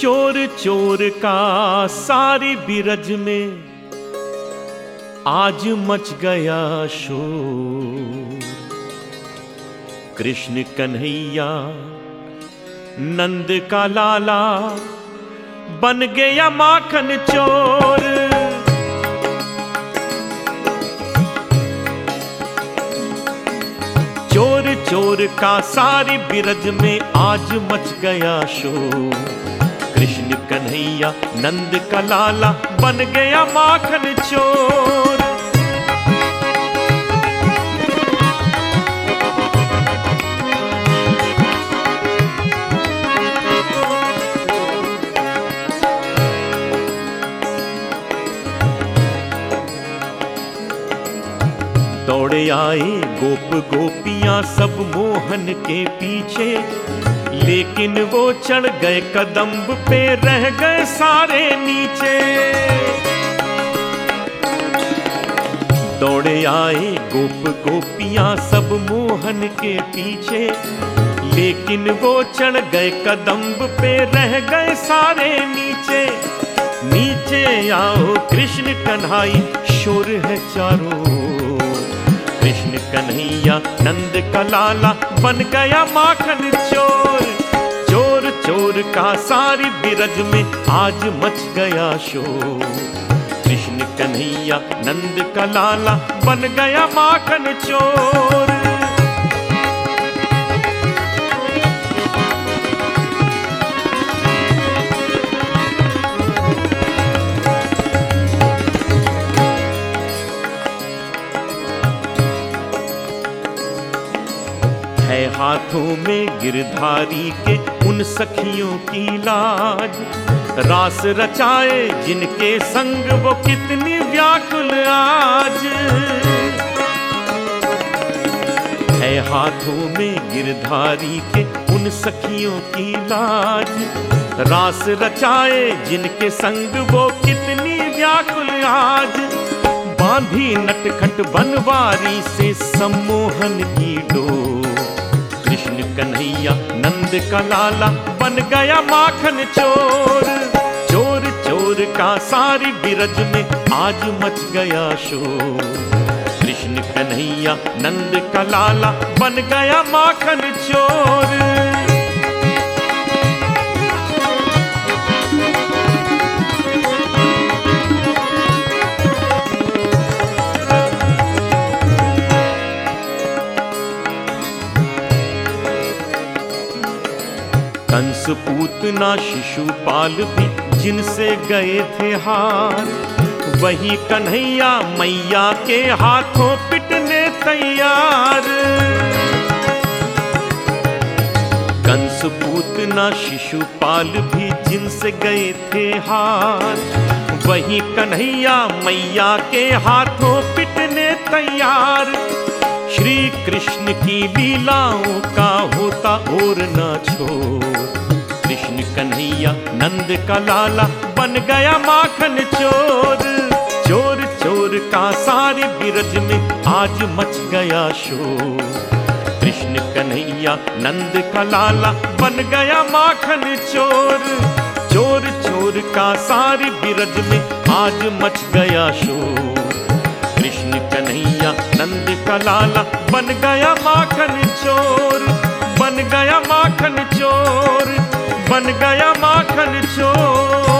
चोर चोर का सारी बिरज में आज मच गया शोर। कृष्ण कन्हैया, नंद का लाला, बन गया माखन चोर। चोर चोर का सारी बिरज में आज मच गया शोर। कृष्ण कन्हैया, नंद का लाला बन गया माखन चोर। दौड़े आए गोप गोपियाँ, सब मोहन के पीछे। लेकिन वो चढ़ गए कदम्ब पे, रह गए सारे नीचे। दौड़े आए गोप गोपियाँ सब मोहन के पीछे। लेकिन वो चढ़ गए कदम्ब पे, रह गए सारे नीचे। नीचे आओ कृष्ण कन्हाई, शोर है चारों कृष्ण कन्हैया, नंद का लाला बन गया माखन चोर। चोर चोर का सारी बिरज में आज मच गया शोर। कृष्ण कन्हैया, नंद का लाला बन गया माखन चोर। है हाथों में गिरधारी के उन सखियों की लाज। रास रचाए जिनके संग वो कितनी व्याकुल आज। है हाथों में गिरधारी के उन सखियों की लाज। रास रचाए जिनके संग वो कितनी व्याकुल आज। बांधी नटखट बनवारी से सम्मोहन की डोर। कृष्ण कन्हैया, नंद का लाला बन गया माखन चोर। चोर चोर का सारी बिरज में आज मच गया शोर। कृष्ण कन्हैया, नंद का लाला बन गया माखन चोर। कंस पूतना शिशुपाल भी जिनसे गए थे हार। वही कन्हैया मैया के हाथों पिटने तैयार। कंस पूतना शिशुपाल भी जिनसे गए थे हार। वही कन्हैया मैया के हाथों पिटने तैयार। श्री कृष्ण की लीलाओं का होता और न छोड़। कृष्ण कन्हैया, नंद का लाला बन गया माखन चोर। चोर चोर का सारे बिरज में आज मच गया शोर। कृष्ण कन्हैया, नंद का लाला बन गया माखन चोर। चोर चोर का सारे बिरज में आज मच गया शोर। कृष्ण कन्हैया, नंद का लाला बन गया माखन चोर। बन गया माखन चोर बन गया माखन चोर।